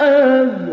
آذى